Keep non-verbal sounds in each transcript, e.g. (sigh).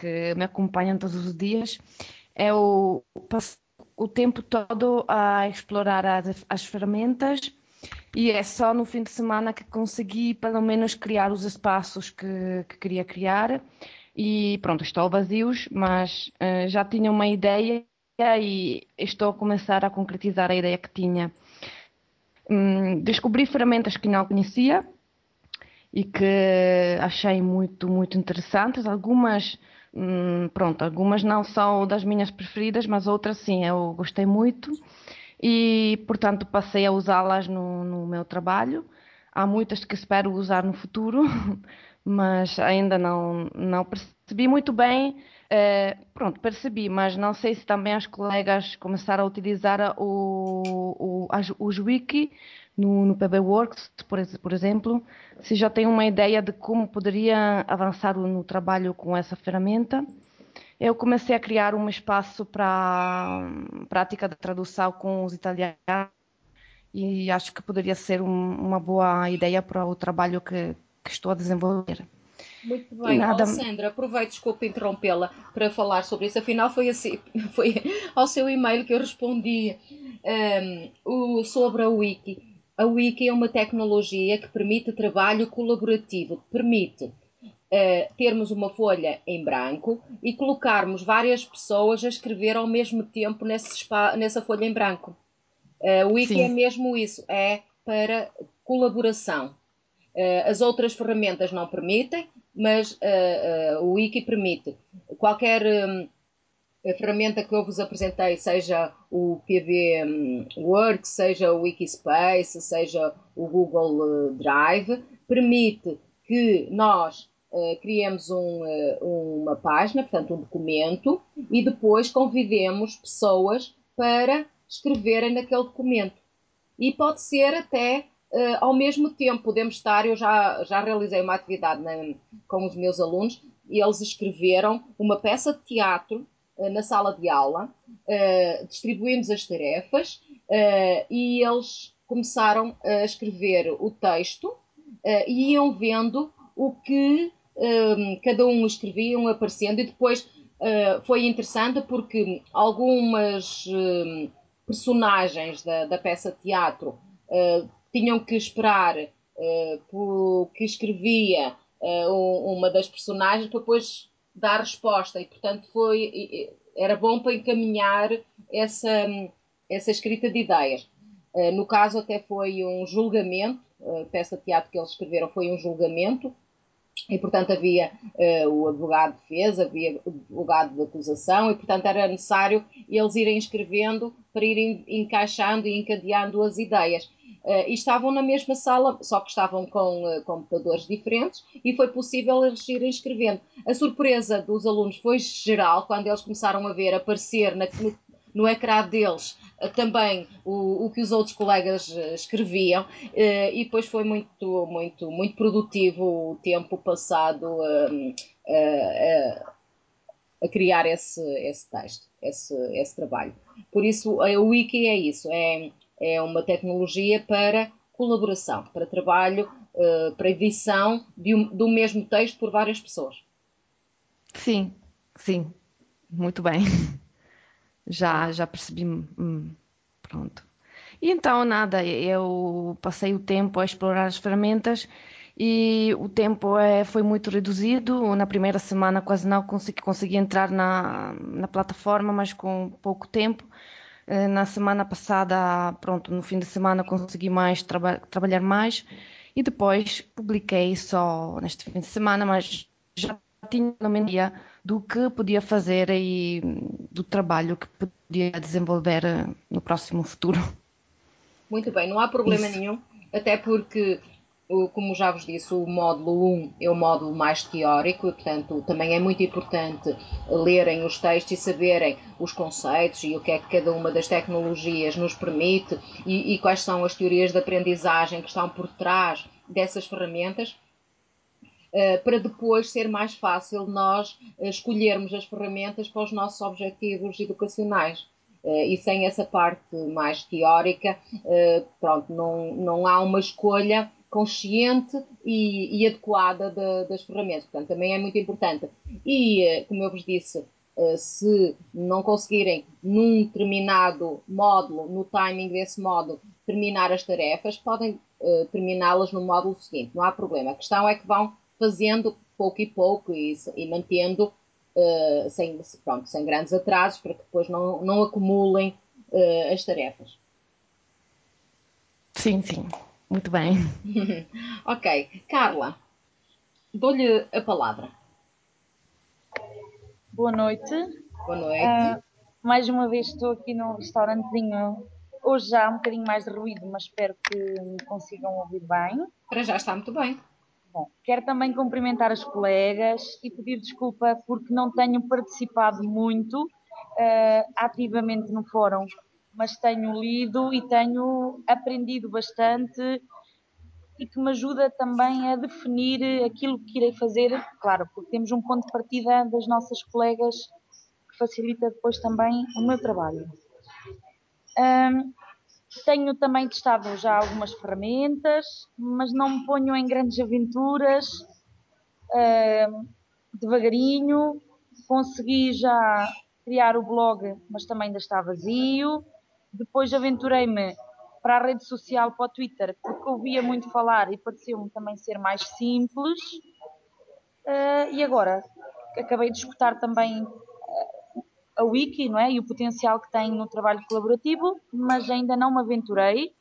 que me acompanham todos os dias, é o, o tempo todo a explorar as, as ferramentas e é só no fim de semana que consegui pelo menos criar os espaços que, que queria criar e pronto, estou vazios, mas uh, já tinha uma ideia e estou a começar a concretizar a ideia que tinha. Hum, descobri ferramentas que não conhecia e que achei muito, muito interessantes. Algumas, hum, pronto, algumas não são das minhas preferidas, mas outras sim, eu gostei muito e, portanto, passei a usá-las no, no meu trabalho. Há muitas que espero usar no futuro, (laughs) mas ainda não, não percebi muito bem. Uh, pronto, percebi, mas não sei se também as colegas começaram a utilizar o, o, os wiki no, no PBWorks, por, por exemplo, se já têm uma ideia de como poderia avançar no trabalho com essa ferramenta. Eu comecei a criar um espaço para prática de tradução com os italianos e acho que poderia ser um, uma boa ideia para o trabalho que, que estou a desenvolver. Muito bem, nada... Alessandra, aproveito, desculpe interrompê-la para falar sobre isso. Afinal, foi, assim, (laughs) foi ao seu e-mail que eu respondi um, o, sobre a Wiki. A Wiki é uma tecnologia que permite trabalho colaborativo, permite uh, termos uma folha em branco e colocarmos várias pessoas a escrever ao mesmo tempo nesse nessa folha em branco. Uh, o Wiki Sim. é mesmo isso, é para colaboração. Uh, as outras ferramentas não permitem, mas uh, uh, o Wiki permite. Qualquer um, ferramenta que eu vos apresentei, seja o PB um, Work, seja o Wikispace, seja o Google Drive, permite que nós criemos um, uma página, portanto um documento, e depois convidemos pessoas para escreverem naquele documento. E pode ser até Uh, ao mesmo tempo, podemos estar. Eu já, já realizei uma atividade na, com os meus alunos e eles escreveram uma peça de teatro uh, na sala de aula, uh, distribuímos as tarefas e eles começaram a escrever o texto e iam vendo o que cada um escrevia, iam aparecendo, e depois foi interessante porque algumas personagens da, da peça de teatro tinham que esperar uh, pelo que escrevia uh, uma das personagens para depois dar resposta. E portanto foi era bom para encaminhar essa essa escrita de ideias. Uh, no caso até foi um julgamento peça de teatro que eles escreveram foi um julgamento e, portanto, havia uh, o advogado de defesa, havia o advogado de acusação, e, portanto, era necessário eles irem escrevendo para irem encaixando e encadeando as ideias. Uh, e estavam na mesma sala, só que estavam com uh, computadores diferentes e foi possível eles irem escrevendo. A surpresa dos alunos foi geral quando eles começaram a ver aparecer na, no ecrã deles uh, também o, o, que os outros colegas escreviam e depois foi muito, muito, muito produtivo o tempo passado a criar esse, esse texto, esse, esse trabalho. Por isso, a Wiki é isso, é é uma tecnologia para colaboração, para trabalho, para edição de um, do mesmo texto por várias pessoas. Sim, sim, muito bem. (laughs) Já, já percebi. Hum, pronto. E então, nada, eu passei o tempo a explorar as ferramentas e o tempo é, foi muito reduzido. Na primeira semana quase não consegui, consegui entrar na, na plataforma, mas com pouco tempo. Eh, na semana passada, pronto, no fim de semana consegui mais traba trabalhar mais e depois publiquei só neste fim de semana, mas já tinha uma ideia do que podia fazer e do trabalho que podia desenvolver eh, no próximo futuro. Muito bem, não há problema Isso. nenhum, até porque como já vos disse, o módulo 1 é o módulo mais teórico e, portanto, também é muito importante lerem os textos e saberem os conceitos e o que é que cada uma das tecnologias nos permite e, e quais são as teorias de aprendizagem que estão por trás dessas ferramentas para depois ser mais fácil nós escolhermos as ferramentas para os nossos objetivos educacionais. Eh, e sem essa parte mais teórica, eh, pronto, não, não há uma escolha consciente e, e adequada de, das ferramentas. Portanto, também é muito importante. E, eh, como eu vos disse, eh, se não conseguirem num determinado módulo, no timing desse módulo, terminar as tarefas, podem terminá-las no módulo seguinte, não há problema. A questão é que vão fazendo pouco e pouco e, e mantendo uh, sem, pronto, sem grandes atrasos para que depois não, não acumulem uh, as tarefas. Sim, sim, muito bem. (laughs) ok, Carla, dou-lhe a palavra. Boa noite. Boa noite. Uh, mais uma vez estou aqui num restaurantezinho. Hoje já há um bocadinho mais de ruído, mas espero que me consigam ouvir bem. Para já está muito bem. Bom, quero também cumprimentar as colegas e pedir desculpa porque não tenho participado muito uh, ativamente no fórum, mas tenho lido e tenho aprendido bastante e que me ajuda também a definir aquilo que irei fazer, claro, porque temos um ponto de partida das nossas colegas que facilita depois também o meu trabalho. Um, tenho também testado já algumas ferramentas, mas não me ponho em grandes aventuras, um, devagarinho. Consegui já criar o blog, mas também ainda está vazio. Depois aventurei-me para a rede social, para o Twitter, porque ouvia muito falar e pareceu-me também ser mais simples. Uh, e agora acabei de escutar também uh, a Wiki não é? e o potencial que tem no trabalho colaborativo, mas ainda não me aventurei.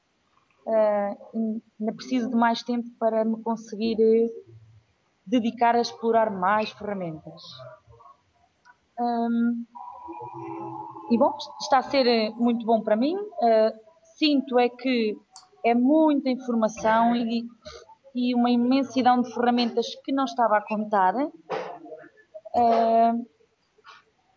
Uh, ainda preciso de mais tempo para me conseguir dedicar a explorar mais ferramentas. Um, e bom, está a ser muito bom para mim. Uh, sinto é que é muita informação e, e uma imensidão de ferramentas que não estava a contar. Uh,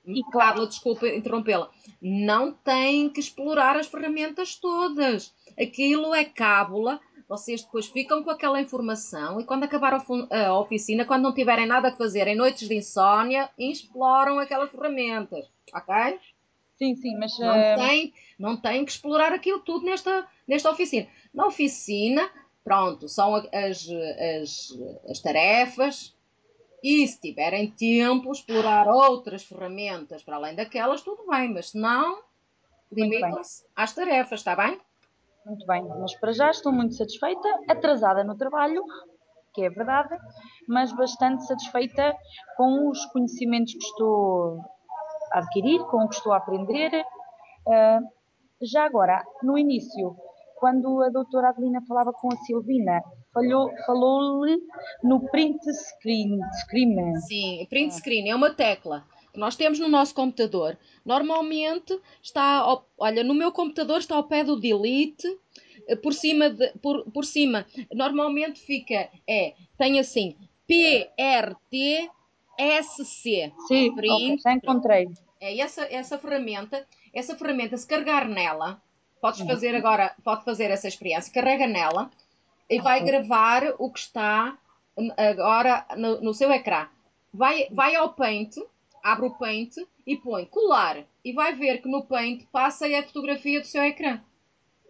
e claro, desculpa interrompê-la, não tem que explorar as ferramentas todas. Aquilo é cábula, vocês depois ficam com aquela informação e quando acabar a oficina, quando não tiverem nada a fazer em noites de insónia, exploram aquelas ferramentas, ok? Sim, sim, mas. Não, uh... tem, não tem que explorar aquilo tudo nesta, nesta oficina. Na oficina, pronto, são as, as, as tarefas. E se tiverem tempo, explorar outras ferramentas para além daquelas, tudo bem, mas se não, limitam-se às tarefas, está bem? Muito bem, mas para já estou muito satisfeita, atrasada no trabalho, que é verdade, mas bastante satisfeita com os conhecimentos que estou a adquirir, com o que estou a aprender. Uh, já agora, no início, quando a doutora Adelina falava com a Silvina, falou-lhe no print screen, screen. Sim, print screen é uma tecla que nós temos no nosso computador. Normalmente está, ao, olha, no meu computador está ao pé do delete, eh, por cima, de, por, por cima, normalmente fica, é, tem assim, PRT SC. Sim, print, okay, já encontrei. É essa, essa ferramenta, essa ferramenta, se carregar nela, podes fazer agora, pode fazer essa experiência, carrega nela e vai gravar o que está agora no, no, seu ecrã. Vai, vai ao Paint, abre o Paint e põe colar e vai ver que no Paint passa a fotografia do seu ecrã.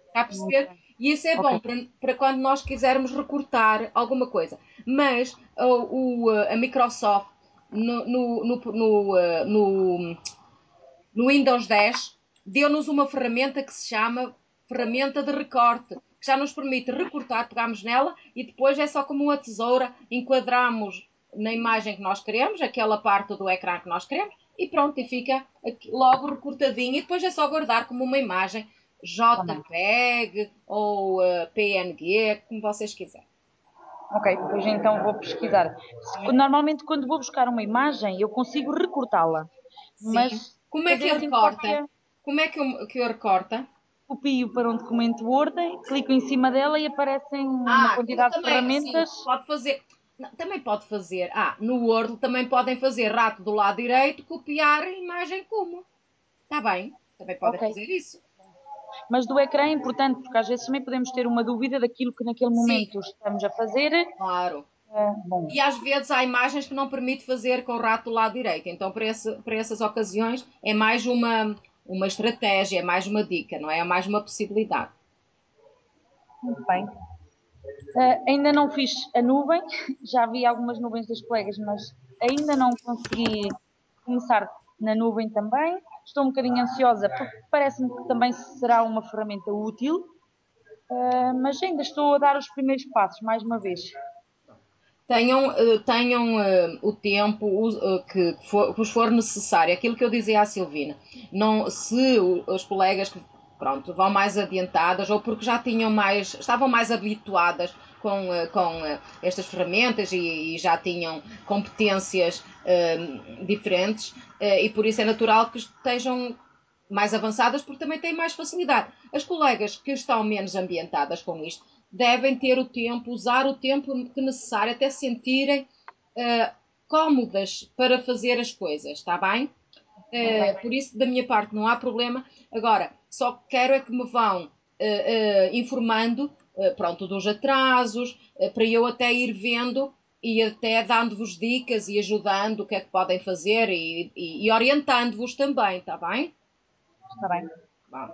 Está a perceber? E isso é okay. bom para, para, quando nós quisermos recortar alguma coisa. Mas o, o a Microsoft no, no, no, no, no, no Windows 10 deu-nos uma ferramenta que se chama ferramenta de recorte, que já nos permite recortar, pegamos nela e depois é só como uma tesoura, enquadramos na imagem que nós queremos, aquela parte do ecrã que nós queremos, e pronto, e fica logo recortadinho, e depois é só guardar como uma imagem JPEG ou uh, PNG, como vocês quiserem. Ok, depois então vou pesquisar. Normalmente quando vou buscar uma imagem eu consigo recortá-la. Mas como é que eu recorta? Cópia, Como é que eu, que eu recorta? Copio para um documento Word, clico em cima dela e aparecem ah, uma quantidade também, de ferramentas. Sim, pode fazer. Também pode fazer. Ah, no Word também podem fazer rato do lado direito, copiar a imagem como. Está bem, também podem okay. fazer isso. Mas do ecrã é importante, porque às vezes também podemos ter uma dúvida daquilo que naquele momento Sim. estamos a fazer. Claro. É, e às vezes há imagens que não permite fazer com o rato do lado direito. Então, para, esse, para essas ocasiões, é mais uma, uma estratégia, é mais uma dica, não é? É mais uma possibilidade. Muito bem. Uh, ainda não fiz a nuvem, (laughs) já vi algumas nuvens dos colegas, mas ainda não consegui começar na nuvem também. Estou um bocadinho ansiosa porque parece-me que também será uma ferramenta útil, uh, mas ainda estou a dar os primeiros passos, mais uma vez. Tenham, uh, tenham o tempo que for, vos for necessário. Aquilo que eu dizia à Silvina, não, se os colegas que pronto, vão mais adiantadas ou porque já tinham mais, estavam mais habituadas com, eh, com eh, estas ferramentas e, e já tinham competências uh, diferentes uh, e por isso é natural que estejam mais avançadas porque também têm mais facilidade. As colegas que estão menos ambientadas com isto devem ter o tempo, usar o tempo que necessário até se sentirem uh, cómodas para fazer as coisas, está bem? Uh, por isso, da minha parte, não há problema. Agora, só quero é que me vão uh, uh, informando, pronto, dos atrasos, para eu até ir vendo e até dando-vos dicas e ajudando o que é que podem fazer e, e, e orientando-vos também, está bem? Está bem. Bom.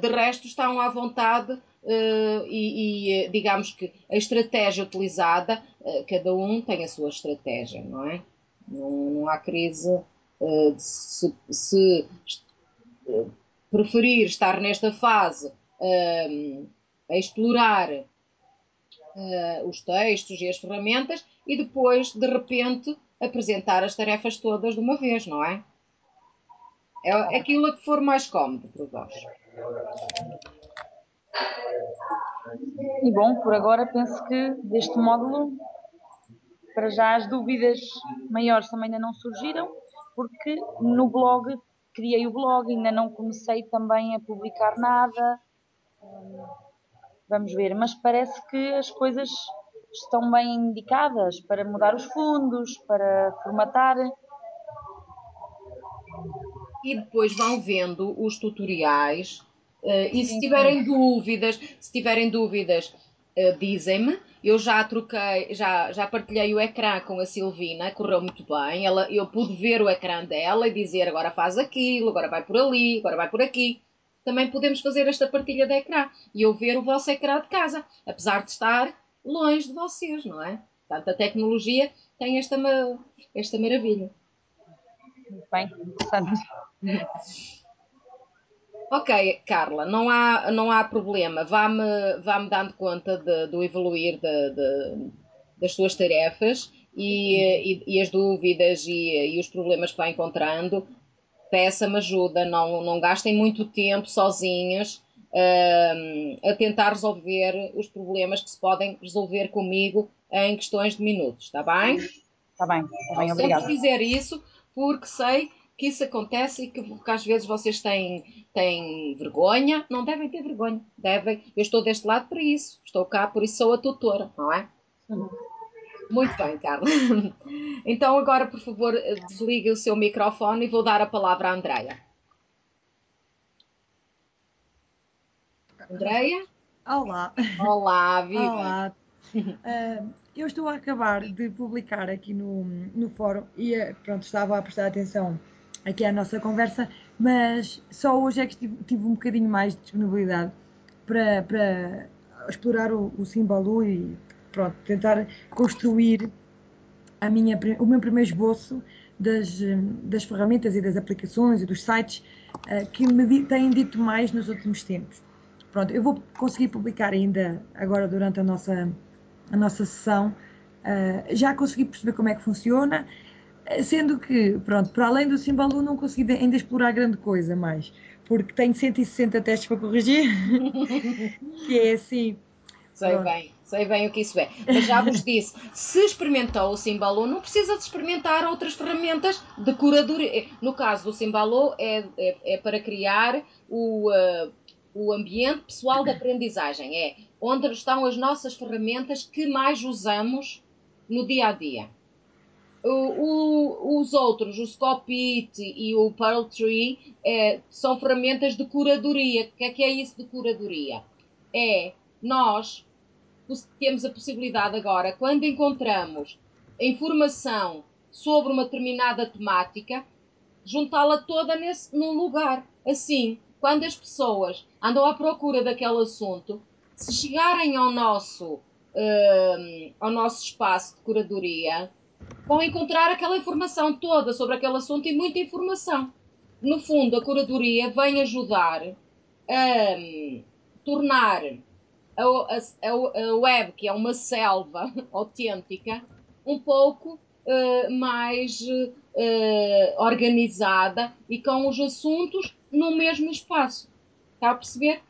De resto, estão à vontade e, e, digamos que a estratégia utilizada, cada um tem a sua estratégia, não é? Não, não há crise eh, se, se eh, preferir estar nesta fase ehm, a explorar eh, os textos e as ferramentas e depois, de repente, apresentar as tarefas todas de uma vez, não é? É aquilo que for mais cómodo para vós. E bom, por agora penso que deste módulo, para já as dúvidas maiores também ainda não surgiram porque no blog, criei o blog, ainda não comecei também a publicar nada. Vamos ver, mas parece que as coisas estão bem indicadas para mudar os fundos, para formatar. E depois vão vendo os tutoriais. Uh, e se tiverem dúvidas, se tiverem dúvidas, uh, dizem-me eu já troquei, já, já partilhei o ecrã com a Silvina, correu muito bem. Ela, eu pude ver o ecrã dela e dizer agora faz aquilo, agora vai por ali, agora vai por aqui. Também podemos fazer esta partilha de ecrã e eu ver o vosso ecrã de casa, apesar de estar longe de vocês, não é? Portanto, a tecnologia tem esta, esta maravilha. Muito bem, interessante. Ok, Carla, não há, não há problema. Vá-me vá dando conta de, do evoluir de, de, das suas tarefas e, e, e as dúvidas e, e, os problemas que vai encontrando. Peça-me ajuda, não, não gastem muito tempo sozinhas uh, a tentar resolver os problemas que se podem resolver comigo em questões de minutos, está bem? Está bem, está bem, obrigada. Sempre dizer isso porque sei que isso acontece e que, que, às vezes vocês têm, têm vergonha. Não devem ter vergonha, devem. Eu estou deste lado para isso, estou cá, por isso sou a tutora, não é? Uhum. Muito bem, Carla. (laughs) Então agora, por favor, desligue o seu microfone e vou dar a palavra à Andreia. Andreia? Olá. Olá, viva. Olá. Uh, eu estou a acabar de publicar aqui no, no fórum e pronto, estava a prestar atenção aqui à nossa conversa, mas só hoje é que tive, tive um bocadinho mais de disponibilidade para, para explorar o, o Simbalu e pronto, tentar construir a minha, o meu primeiro esboço das, das ferramentas e das aplicações e dos sites uh, que me têm dito mais nos últimos tempos. Pronto, eu vou conseguir publicar ainda agora durante a nossa, a nossa sessão. Uh, já consegui perceber como é que funciona Sendo que, pronto, para além do Simbalu não consegui ainda explorar grande coisa mais, porque tenho 160 testes para corrigir, (laughs) que é assim. Sei pronto. bem, sei bem o que isso é. Mas já vos disse, se experimentou o Simbalu, não precisa de experimentar outras ferramentas de curadoria. No caso do Simbalu, é, é, é para criar o, uh, o ambiente pessoal de aprendizagem. É onde estão as nossas ferramentas que mais usamos no dia a dia. O, o, os outros, o Scopit e o Pearl Tree, é, são ferramentas de curadoria. O que é que é isso de curadoria? É nós temos a possibilidade agora, quando encontramos informação sobre uma determinada temática, juntá-la toda nesse, num lugar. Assim, quando as pessoas andam à procura daquele assunto, se chegarem ao nosso uh, ao nosso espaço de curadoria, vão encontrar aquela informação toda sobre aquele assunto e muita informação. No fundo, a curadoria vem ajudar a um, tornar a, a, a, web, que é uma selva (laughs) autêntica, um pouco uh, mais uh, organizada e com os assuntos no mesmo espaço. Está a perceber?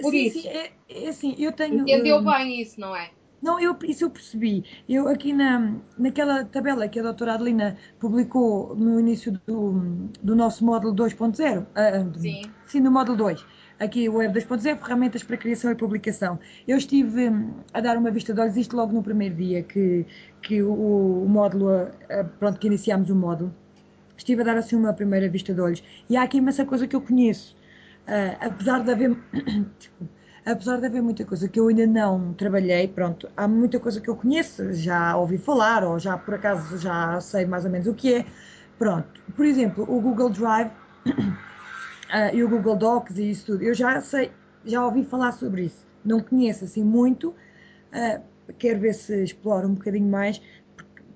Por sim, isso. Sim, é, é assim, eu tenho. Entendeu uh, bem isso, não é? Não, eu, isso eu percebi. Eu aqui na, naquela tabela que a doutora Adelina publicou no início do, do nosso módulo 2.0, uh, sim. sim, no módulo 2, aqui o Web 2.0, ferramentas para criação e publicação. Eu estive hum, a dar uma vista de olhos, isto logo no primeiro dia que, que o, o módulo, uh, pronto, que iniciámos o módulo, estive a dar assim uma primeira vista de olhos. E há aqui imensa coisa que eu conheço. Uh, apesar de haver (coughs) apesar de haver muita coisa que eu ainda não trabalhei, pronto, há muita coisa que eu conheço, já ouvi falar ou já por acaso já sei mais ou menos o que é. Pronto, por exemplo, o Google Drive uh, (clears throat) e o Google Docs e isso tudo, eu já sei, já ouvi falar sobre isso. Não conheço assim muito, uh, quero ver se exploro um bocadinho mais,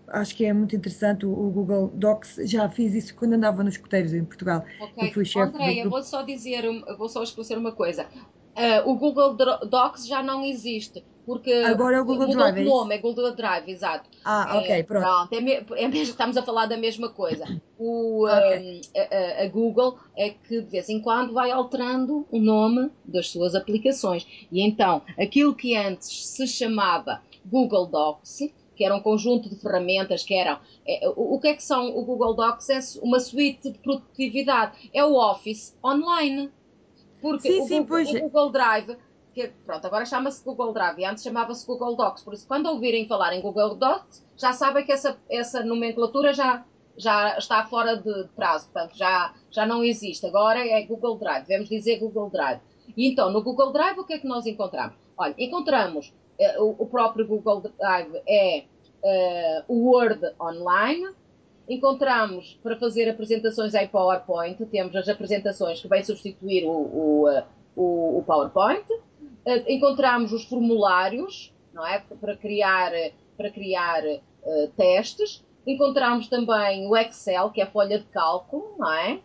acho que é muito interessante o, o, Google Docs. Já fiz isso quando andava nos escuteiros em Portugal. Ok, Andréia, vou só dizer, vou só esclarecer uma coisa. Uh, o Google Docs já não existe. Porque Agora é o Google Drive. O é nome, é Google Drive, exato. Ah, ok, pronto. pronto é, me, é mesmo, estamos a falar da mesma coisa. O, okay. um, a, a, Google é que de vez em quando vai alterando o nome das suas aplicações. E então, aquilo que antes se chamava Google Docs, que era um conjunto de ferramentas que eram. É, o, o que é que são o Google Docs? É uma suite de produtividade. É o Office online. Porque sim, o, sim, Google, o, Google, Drive, que pronto, agora chama-se Google Drive e antes chamava-se Google Docs. Por isso, quando ouvirem falar em Google Docs, já sabem que essa, essa nomenclatura já, já está fora de prazo, portanto, já, já não existe. Agora é Google Drive, devemos dizer Google Drive. E então, no Google Drive, o que é que nós encontramos? Olha, encontramos uh, o, o, próprio Google Drive é uh, o Word Online, encontramos para fazer apresentações em PowerPoint, temos as apresentações que vêm substituir o, o, eh, o, o PowerPoint, uh, encontramos os formulários, não é? Para criar, para criar uh, testes, encontramos também o Excel, que é a folha de cálculo, não é?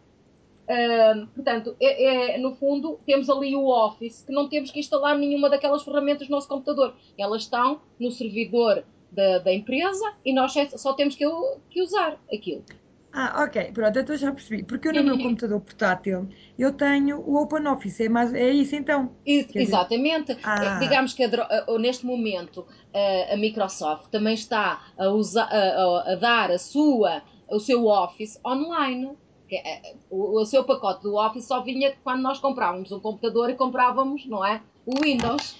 Uh, portanto, é, é, no fundo, temos ali o Office, que não temos que instalar nenhuma daquelas ferramentas no nosso computador. Elas estão no servidor da, da empresa e nós só temos que, que usar aquilo. Ah, ok, pronto, então já percebi. Porque eu no meu computador portátil eu tenho o OpenOffice, é, mais, é isso então? exatamente. Ah. Digamos que a, neste momento a, a, Microsoft também está a, usar, a, a, dar a sua, o seu Office online. O, o seu pacote do Office só vinha quando nós comprávamos um computador e comprávamos, não é? O Windows.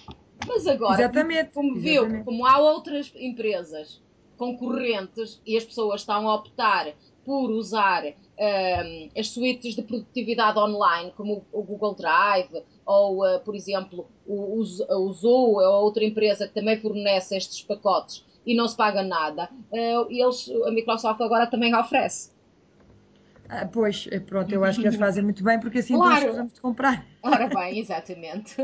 Mas agora, exatamente, como, viu, exatamente. como há outras empresas concorrentes e as pessoas estão a optar por usar um, as suítes de produtividade online, como o Google Drive, ou, uh, por exemplo, o, o Zoom, a outra empresa que também fornece estes pacotes e não se paga nada, uh, eles, a Microsoft agora também oferece. Ah, pois, eh, pronto, eu acho que eles (laughs) fazem muito bem, porque assim claro. nós precisamos de comprar. Ora (laughs) bem, exatamente.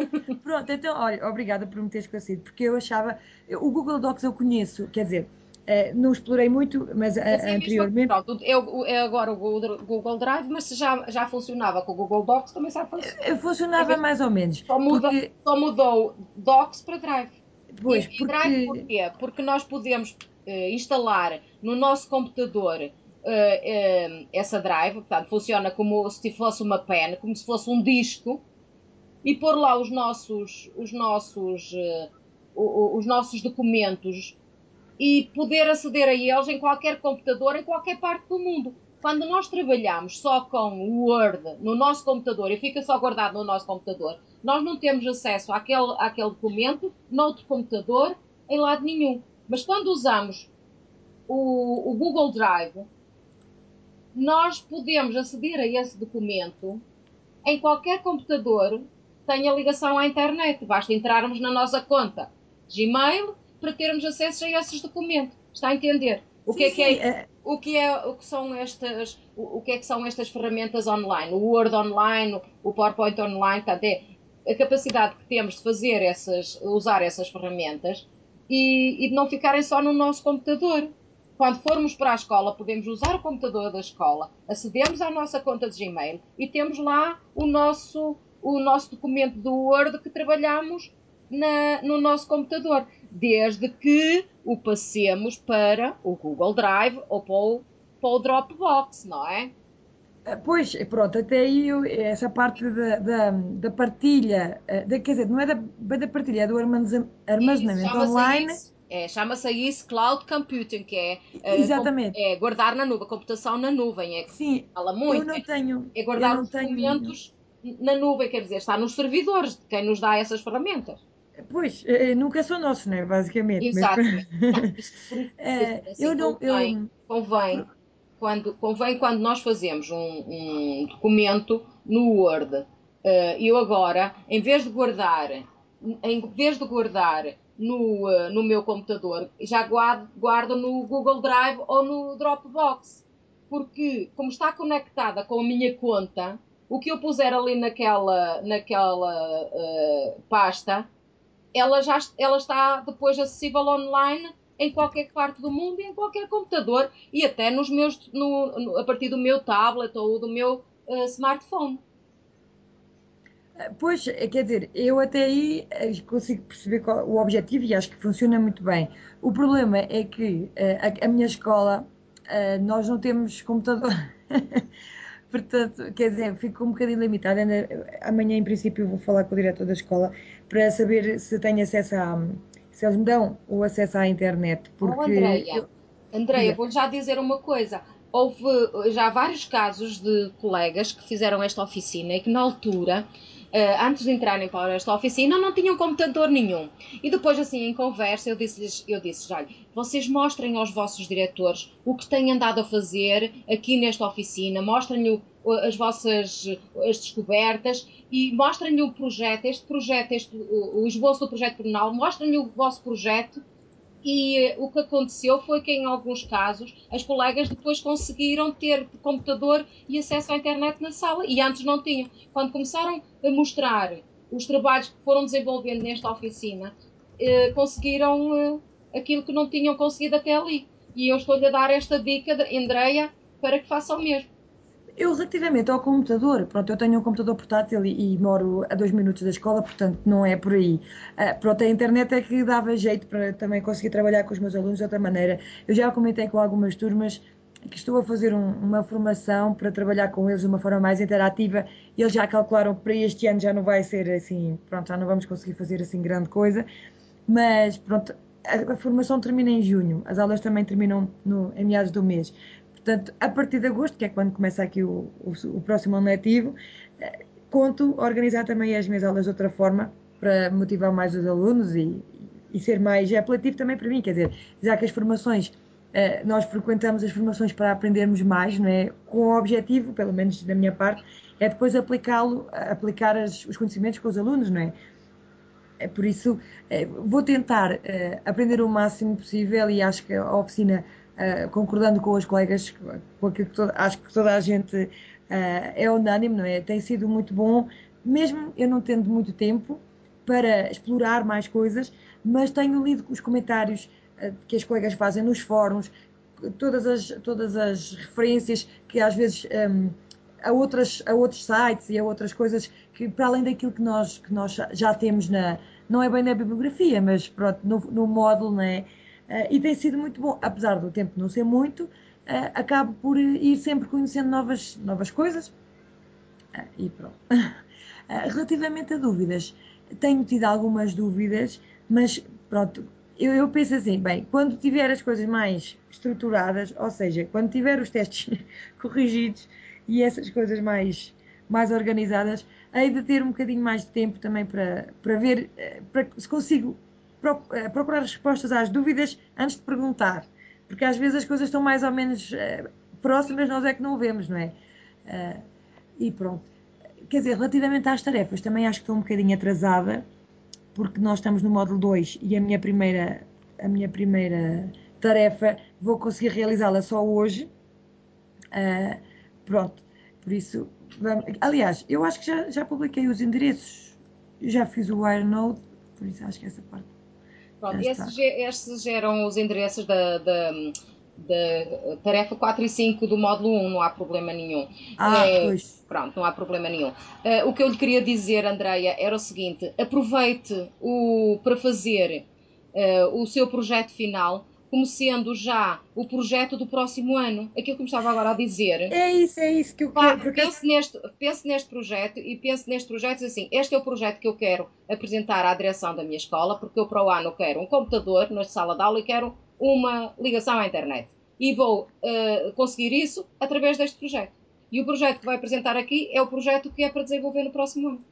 pronto, então, olha, obrigada por me ter esclarecido, porque eu achava, o Google Docs eu conheço, quer dizer, eh, não explorei muito, mas é anteriormente. Pronto, eu, é agora o Google Drive, mas se já, já funcionava com o Google Docs, também sabe funcionar. Funcionava mais ou menos. Só, muda, porque... só mudou Docs para Drive. Pois, e, porque... Drive porquê? Porque nós podemos uh, instalar no nosso computador uh, essa drive, portanto, funciona como se fosse uma pen, como se fosse um disco, e pôr lá os nossos, os nossos, uh, os nossos documentos e poder aceder a eles em qualquer computador, em qualquer parte do mundo. Quando nós trabalhamos só com o Word no nosso computador e fica só guardado no nosso computador, nós não temos acesso àquele, àquele documento noutro computador em lado nenhum. Mas quando usamos o, o Google Drive, nós podemos aceder a esse documento em qualquer computador que tenha ligação à internet. Basta entrarmos na nossa conta Gmail para termos acesso a esses documentos. Está a entender? O que sim, é que é, é, o que é o que são estas o, o, que é que são estas ferramentas online? O Word online, o PowerPoint online, portanto, é a capacidade que temos de fazer essas, usar essas ferramentas e, e de não ficarem só no nosso computador. Quando formos para a escola, podemos usar o computador da escola, acedemos à nossa conta de Gmail e temos lá o nosso, o nosso documento do Word que trabalhamos na, no nosso computador, desde que o passemos para o Google Drive ou para o, para o Dropbox, não é? Ah, pois, pronto, até aí essa parte da, da, da partilha, ah, da, quer dizer, não é da, da partilha, é do armazenamento isso, online. Isso, é, chama-se isso Cloud Computing, que é, ah, Exatamente. é guardar na nuvem, computação na nuvem. É, Sim, fala muito. Eu não tenho. É guardar os documentos na nuvem, quer dizer, está nos servidores de quem nos dá essas ferramentas. Pois, eh, eh, nunca são nossos, né? Basicamente. Exatamente. Mas... (laughs) é, assim, eu não. Convém, eu... convém quando, convém quando nós fazemos um, um documento no Word, uh, eu agora, em vez de guardar, em vez de guardar no, uh, no meu computador, já guardo, guardo no Google Drive ou no Dropbox. Porque, como está conectada com a minha conta, o que eu puser ali naquela, naquela uh, pasta, ela já ela está depois acessível online em qualquer parte do mundo, em qualquer computador e até nos meus, no, no, a partir do meu tablet ou do meu uh, smartphone. Pois, é, quer dizer, eu até aí eh, consigo perceber qual, o objetivo e acho que funciona muito bem. O problema é que uh, a, a, minha escola, uh, nós não temos computador. (laughs) Portanto, quer dizer, fico um bocadinho limitada. Amanhã, em princípio, vou falar com o diretor da escola para saber se tenho acesso a, se eles me dão o acesso à internet. Porque oh, Andreia, Andreia vou já dizer uma coisa. Houve já vários casos de colegas que fizeram esta oficina e que na altura antes de entrarem para esta oficina, não tinham computador nenhum. E depois, assim, em conversa, eu disse-lhes, eu disse olha, vocês mostrem aos vossos diretores o que têm andado a fazer aqui nesta oficina, mostrem-lhe as vossas as descobertas e mostrem-lhe o projeto, este projeto, este, o, o esboço do projeto penal, mostrem-lhe o vosso projeto e o que aconteceu foi que, em alguns casos, as colegas depois conseguiram ter computador e acesso à internet na sala e antes não tinham. Quando começaram a mostrar os trabalhos que foram desenvolvendo nesta oficina, uh, conseguiram uh, aquilo que não tinham conseguido até ali. E eu estou-lhe a dar esta dica, Andreia, para que façam o mesmo. Eu, relativamente ao computador, pronto, eu tenho um computador portátil e, e, moro a dois minutos da escola, portanto não é por aí. Uh, pronto, a internet é que dava jeito para também conseguir trabalhar com os meus alunos de outra maneira. Eu já comentei com algumas turmas que estou a fazer um, uma formação para trabalhar com eles de uma forma mais interativa eles já calcularam que para este ano já não vai ser assim, pronto, já não vamos conseguir fazer assim grande coisa, mas pronto, a, a formação termina em junho, as aulas também terminam no, em meados do mês. Portanto, a partir de agosto, que é quando começa aqui o, o, o próximo ano letivo, eh, conto organizar também as minhas aulas de outra forma para motivar mais os alunos e, e ser mais apelativo também para mim, quer dizer, já que as formações eh, nós frequentamos as formações para aprendermos mais, não é? Com o objetivo, pelo menos da minha parte, é depois aplicá-lo, aplicar as, os conhecimentos com os alunos, não é? é por isso, é, vou tentar é, aprender o máximo possível e acho que a oficina uh, concordando com os colegas, com aquilo que acho que toda a gente uh, é unânime, não é? Tem sido muito bom, mesmo eu não tendo muito tempo para explorar mais coisas, mas tenho lido os comentários uh, que as colegas fazem nos fóruns, todas as, todas as referências que às vezes um, a, outras, a outros sites e a outras coisas que, para além daquilo que nós, que nós já temos na, não é bem na bibliografia, mas pronto, no, no módulo, é? Uh, e tem sido muito bom, apesar do tempo não ser muito, uh, acabo por ir sempre conhecendo novas, novas coisas. Uh, e pronto. (laughs) relativamente a dúvidas, tenho tido algumas dúvidas, mas pronto, eu, eu, penso assim, bem, quando tiver as coisas mais estruturadas, ou seja, quando tiver os testes (laughs) corrigidos e essas coisas mais, mais organizadas, hei de ter um bocadinho mais de tempo também para, para ver para, se consigo eh, procurar respostas às dúvidas antes de perguntar, porque às vezes as coisas estão mais ou menos uh, próximas, nós é que não vemos, não é? Uh, e pronto. Quer dizer, relativamente às tarefas, também acho que estou um bocadinho atrasada, porque nós estamos no módulo 2 e a minha primeira, a minha primeira tarefa vou conseguir realizá-la só hoje. Pronto, por isso, vamos... aliás, eu acho que já, já publiquei os endereços, já fiz o Wirenode, por isso acho que essa parte Pronto, esses, esses, eram os endereços da, da, da, tarefa 4 e 5 do módulo 1, não há problema nenhum. Ah, é, pois. Pronto, não há problema nenhum. Uh, o que eu lhe queria dizer, Andreia, era o seguinte: aproveite o, para fazer uh, o seu projeto final como sendo já o projeto do próximo ano. Aquilo que me estava agora a dizer. É isso, é isso que eu quero. Porque... Pense, neste, pense neste projeto e pense neste projeto assim: este é o projeto que eu quero apresentar à direção da minha escola, porque eu para o ano quero um computador na sala de aula e quero uma ligação à internet. E vou uh, conseguir isso através deste projeto. E o projeto que vai apresentar aqui é o projeto que é para desenvolver no próximo ano.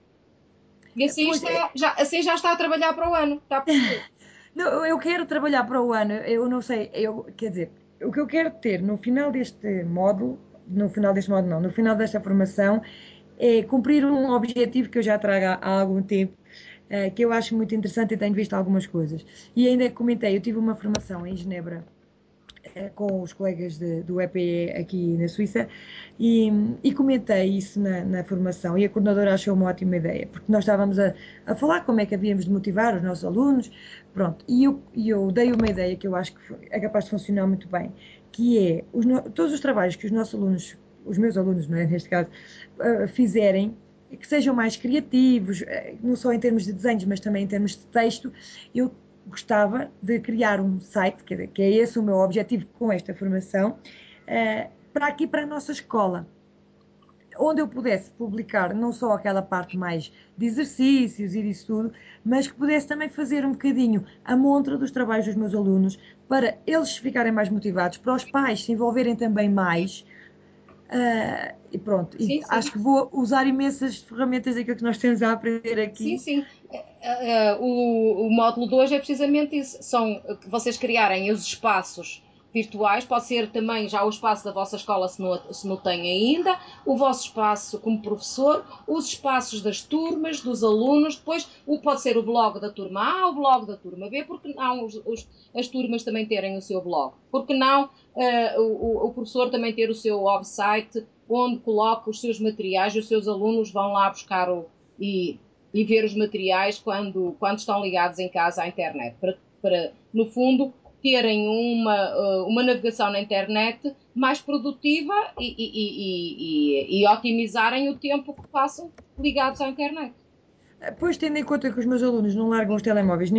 E assim, está, é. já, assim já está a trabalhar para o ano. Está a perceber? (laughs) Não, eu quero trabalhar para o ano, eu não sei, eu, quer dizer, o que eu quero ter no final deste módulo, no final deste módulo não, no final desta formação, é cumprir um objetivo que eu já trago há, algum tempo, uh, que eu acho muito interessante e tenho visto algumas coisas. E ainda comentei, eu tive uma formação em Genebra com os colegas de, do EPE aqui na Suíça e, e comentei isso na, na, formação e a coordenadora achou uma ótima ideia, porque nós estávamos a, a falar como é que havíamos de motivar os nossos alunos, Pronto, e eu, eu dei uma ideia que eu acho que é capaz de funcionar muito bem, que é os, todos os trabalhos que os nossos alunos, os meus alunos, é, (laughs) neste caso, uh, fizerem, que sejam mais criativos, uh, não só em termos de desenhos, mas também em termos de texto, eu gostava de criar um site, que, é esse o meu objetivo com esta formação, uh, para aqui, para a nossa escola onde eu pudesse publicar não só aquela parte mais de exercícios e disso tudo, mas que pudesse também fazer um bocadinho a montra dos trabalhos dos meus alunos para eles ficarem mais motivados, para os pais se envolverem também mais. Uh, e pronto, sim, e sim. acho que vou usar imensas ferramentas daquilo que nós temos a aprender aqui. Sim, sim. Uh, uh, o, o módulo 2 é precisamente isso: são vocês criarem os espaços virtuais, pode ser também já o espaço da vossa escola, se não, se não tem ainda, o vosso espaço como professor, os espaços das turmas, dos alunos, depois o, pode ser o blog da turma A, o blog da turma B, porque não os, os, as turmas também terem o seu blog, porque não uh, o, o, professor também ter o seu website onde coloca os seus materiais e os seus alunos vão lá buscar o, e, e ver os materiais quando, quando estão ligados em casa à internet, para, para no fundo terem uma, uh, uma navegação na internet mais produtiva e, e, e, e, otimizarem o tempo que passam ligados à internet. Pois, tendo em conta que os meus alunos não largam os telemóveis